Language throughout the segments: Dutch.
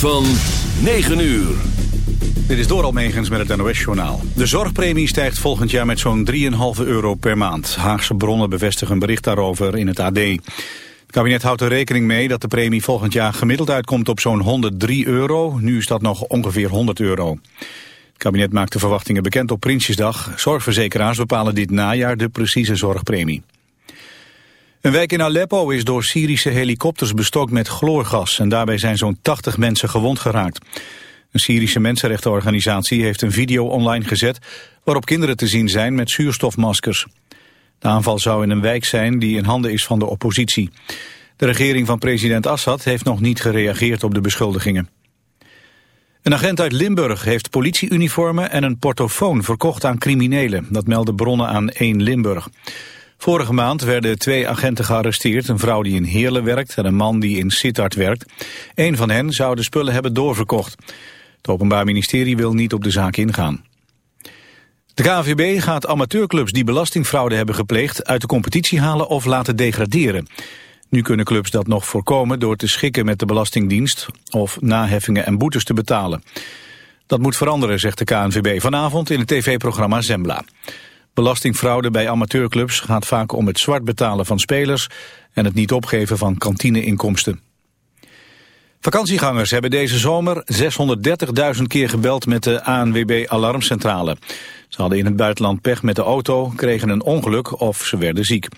van 9 uur. Dit is door Almegens met het NOS-journaal. De zorgpremie stijgt volgend jaar met zo'n 3,5 euro per maand. Haagse bronnen bevestigen een bericht daarover in het AD. Het kabinet houdt er rekening mee dat de premie volgend jaar gemiddeld uitkomt op zo'n 103 euro. Nu is dat nog ongeveer 100 euro. Het kabinet maakt de verwachtingen bekend op Prinsjesdag. Zorgverzekeraars bepalen dit najaar de precieze zorgpremie. Een wijk in Aleppo is door Syrische helikopters bestookt met chloorgas... en daarbij zijn zo'n 80 mensen gewond geraakt. Een Syrische mensenrechtenorganisatie heeft een video online gezet... waarop kinderen te zien zijn met zuurstofmaskers. De aanval zou in een wijk zijn die in handen is van de oppositie. De regering van president Assad heeft nog niet gereageerd op de beschuldigingen. Een agent uit Limburg heeft politieuniformen en een portofoon verkocht aan criminelen. Dat melden bronnen aan 1 Limburg. Vorige maand werden twee agenten gearresteerd. Een vrouw die in Heerlen werkt en een man die in Sittard werkt. Een van hen zou de spullen hebben doorverkocht. Het Openbaar Ministerie wil niet op de zaak ingaan. De KNVB gaat amateurclubs die belastingfraude hebben gepleegd... uit de competitie halen of laten degraderen. Nu kunnen clubs dat nog voorkomen door te schikken met de Belastingdienst... of naheffingen en boetes te betalen. Dat moet veranderen, zegt de KNVB vanavond in het tv-programma Zembla. Belastingfraude bij amateurclubs gaat vaak om het zwart betalen van spelers en het niet opgeven van kantineinkomsten. Vakantiegangers hebben deze zomer 630.000 keer gebeld met de ANWB Alarmcentrale. Ze hadden in het buitenland pech met de auto, kregen een ongeluk of ze werden ziek.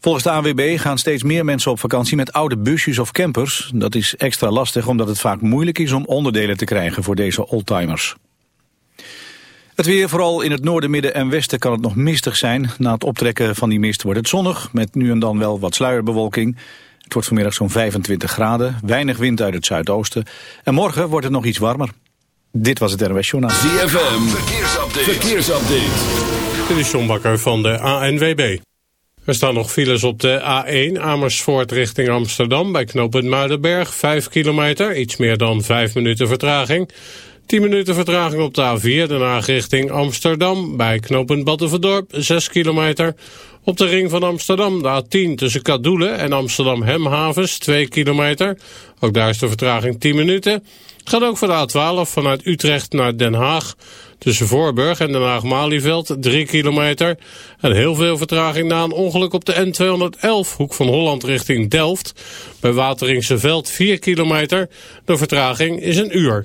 Volgens de ANWB gaan steeds meer mensen op vakantie met oude busjes of campers. Dat is extra lastig omdat het vaak moeilijk is om onderdelen te krijgen voor deze oldtimers. Het weer, vooral in het noorden, midden en westen kan het nog mistig zijn. Na het optrekken van die mist wordt het zonnig, met nu en dan wel wat sluierbewolking. Het wordt vanmiddag zo'n 25 graden, weinig wind uit het zuidoosten. En morgen wordt het nog iets warmer. Dit was het NOS Journaal. ZFM, verkeersupdate. verkeersupdate. Dit is John Bakker van de ANWB. Er staan nog files op de A1 Amersfoort richting Amsterdam... bij knooppunt Muidenberg, 5 kilometer, iets meer dan 5 minuten vertraging... 10 minuten vertraging op de A4, daarna richting Amsterdam. Bij knooppunt Battenverdorp, 6 kilometer. Op de ring van Amsterdam, de A10 tussen Kadoelen en Amsterdam Hemhavens, 2 kilometer. Ook daar is de vertraging 10 minuten. Gaat ook voor de A12 vanuit Utrecht naar Den Haag. Tussen Voorburg en Den Haag-Malieveld, 3 kilometer. En heel veel vertraging na een ongeluk op de N211, hoek van Holland richting Delft. Bij Wateringse Veld, 4 kilometer. De vertraging is een uur.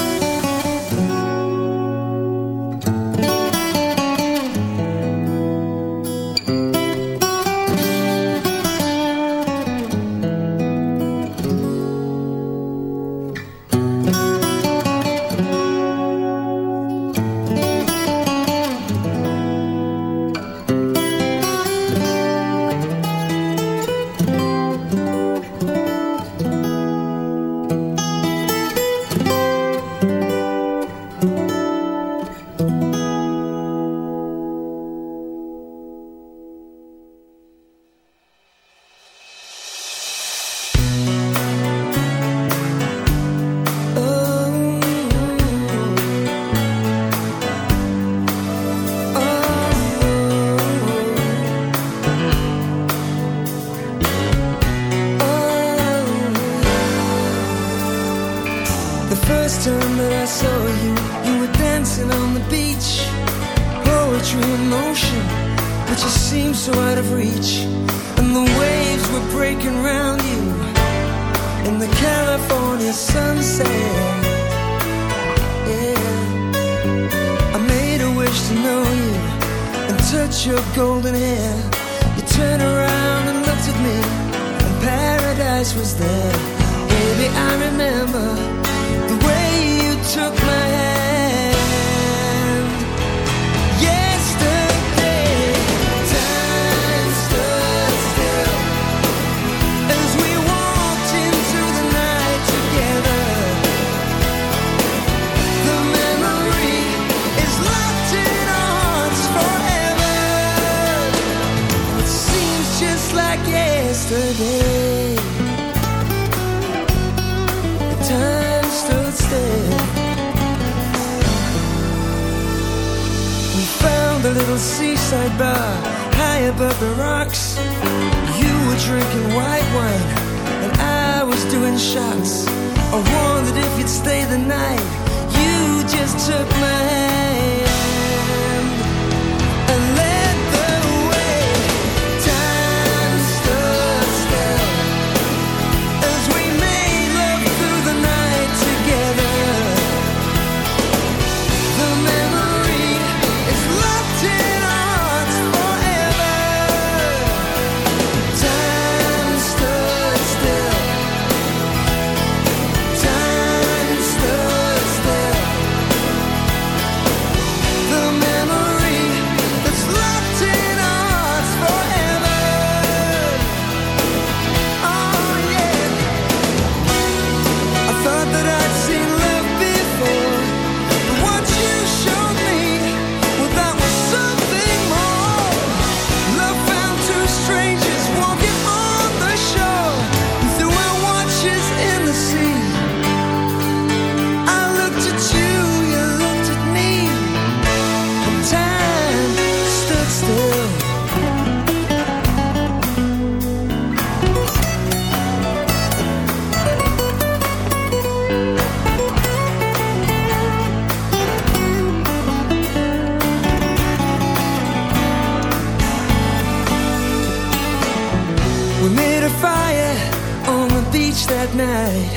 at night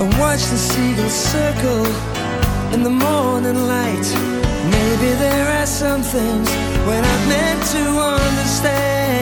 and watch the seagulls circle in the morning light. Maybe there are some things when I'm meant to understand.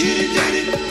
Shitty did it,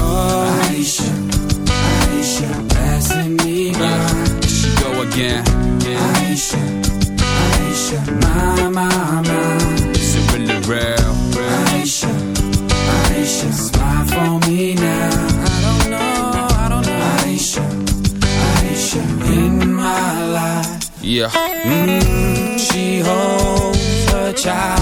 Go again. Aisha, Aisha, my, my, my. Is it real? Aisha, Aisha, smile for me now. I don't know, I don't know. Aisha, Aisha, in my life. Yeah. Mm, she holds her child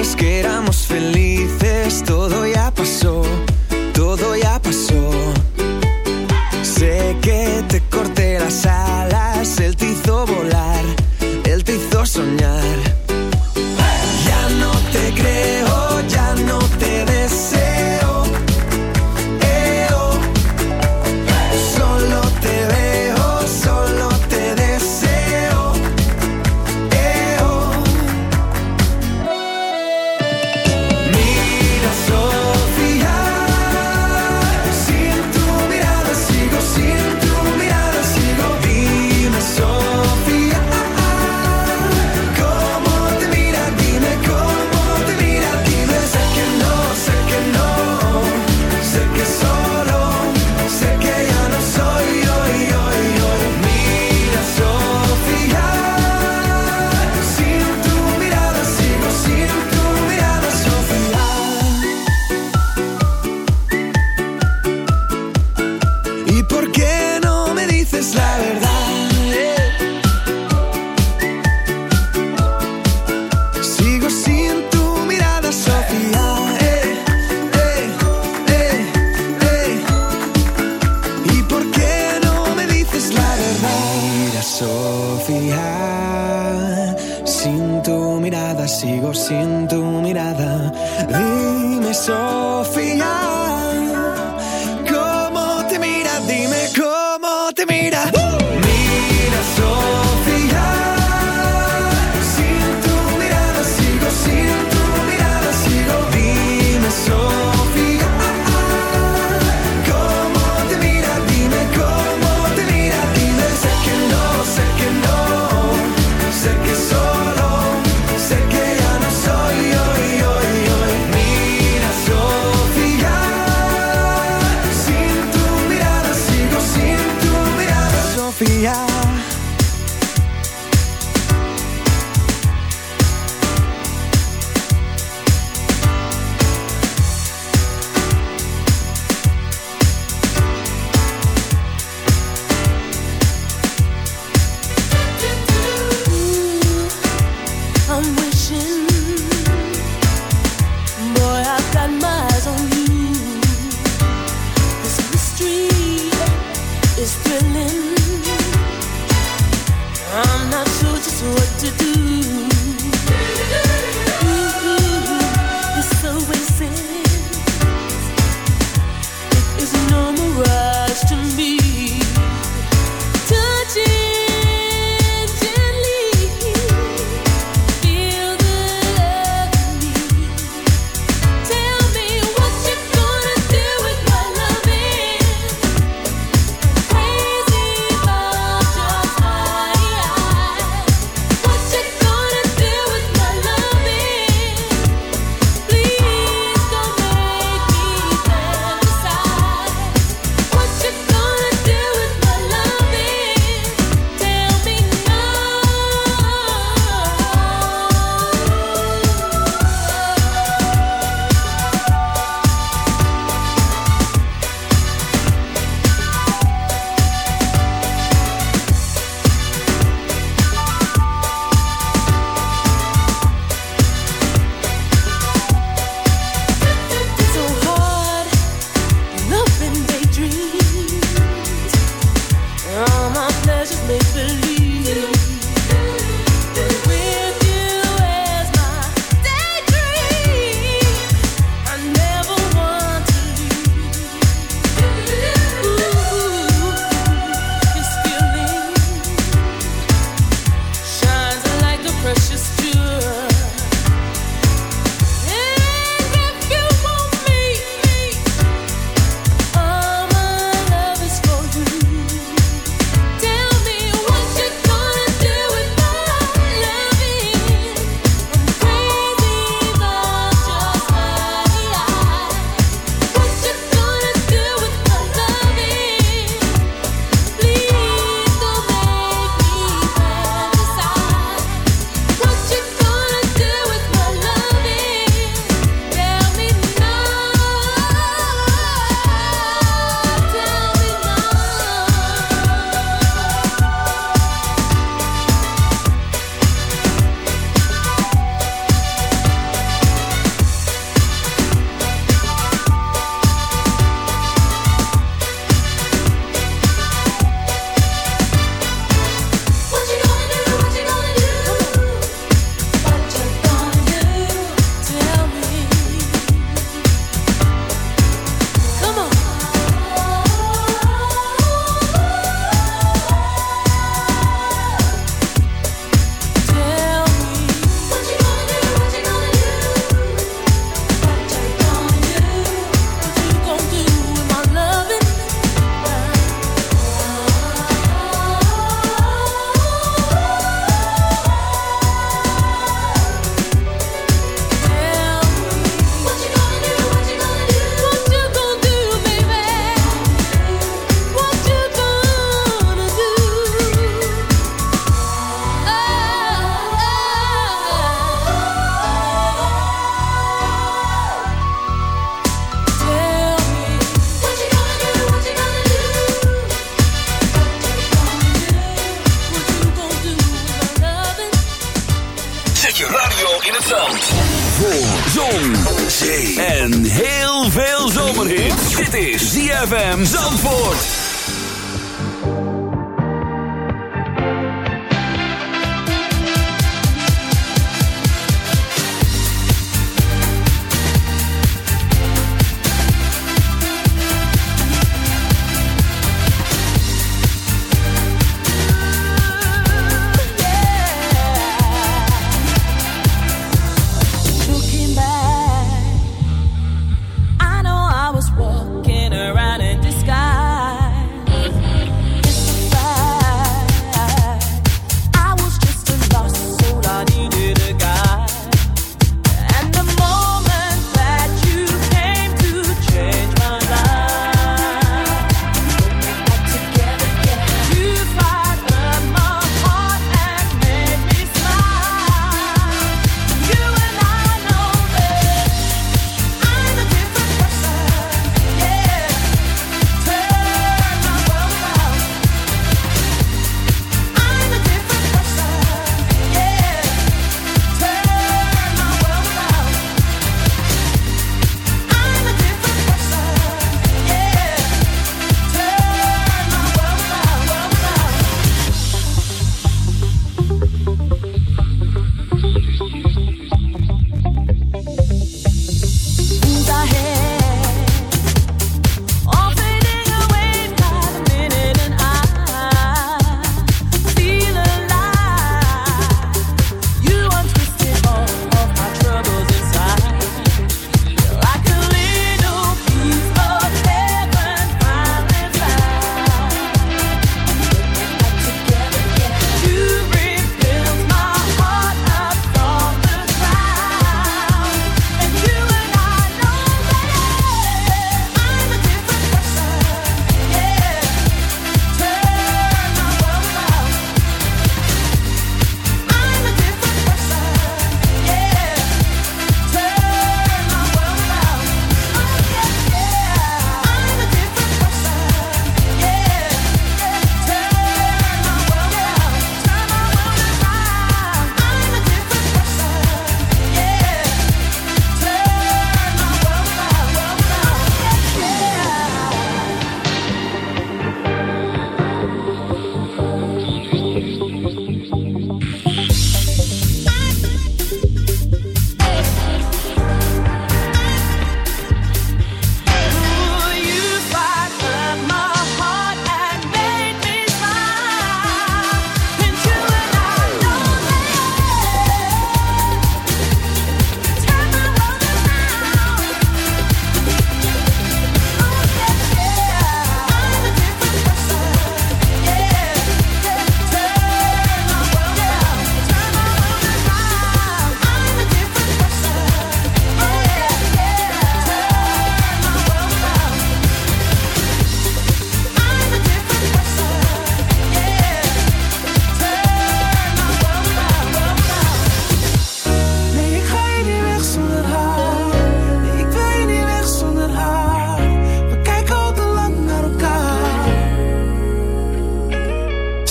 que éramos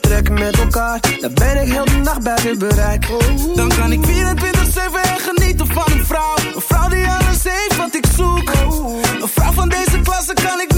Vertrekken met elkaar. Dan ben ik heel de nacht buiten bereik. Dan kan ik 24-7 en genieten van een vrouw. Een vrouw die alles heeft wat ik zoek. Een vrouw van deze klasse kan ik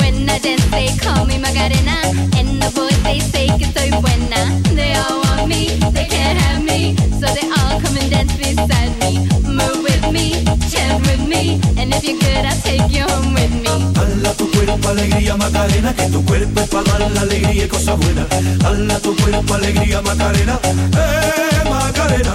When I dance, they call me Macarena. And the boys, they say que soy buena. They all want me, they can't have me. So they all come and dance beside me. Move with me, chant with me. And if you're good, I'll take you home with me. Dala tu cuerpo alegría Macarena, que tu cuerpo es para dar la alegría y cosas buenas. Dala tu cuerpo alegría Macarena, eh Macarena.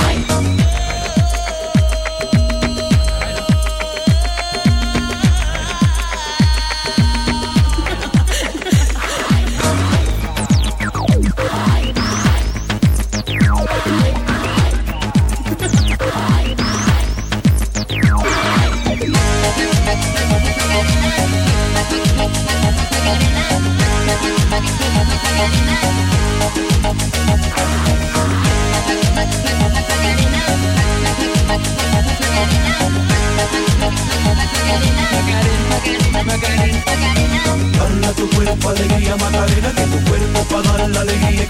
Tu alegría Macarena, que tu cuerpo para dar la alegría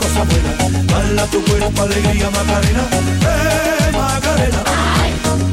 tu cuerpo alegría Macarena, eh.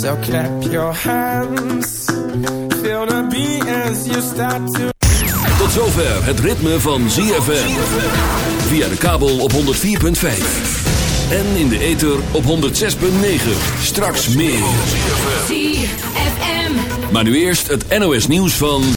So clap your hands, feel the beat as you start to. Tot zover het ritme van ZFM. Via de kabel op 104.5. En in de ether op 106.9. Straks meer. ZFM. Maar nu eerst het NOS nieuws van...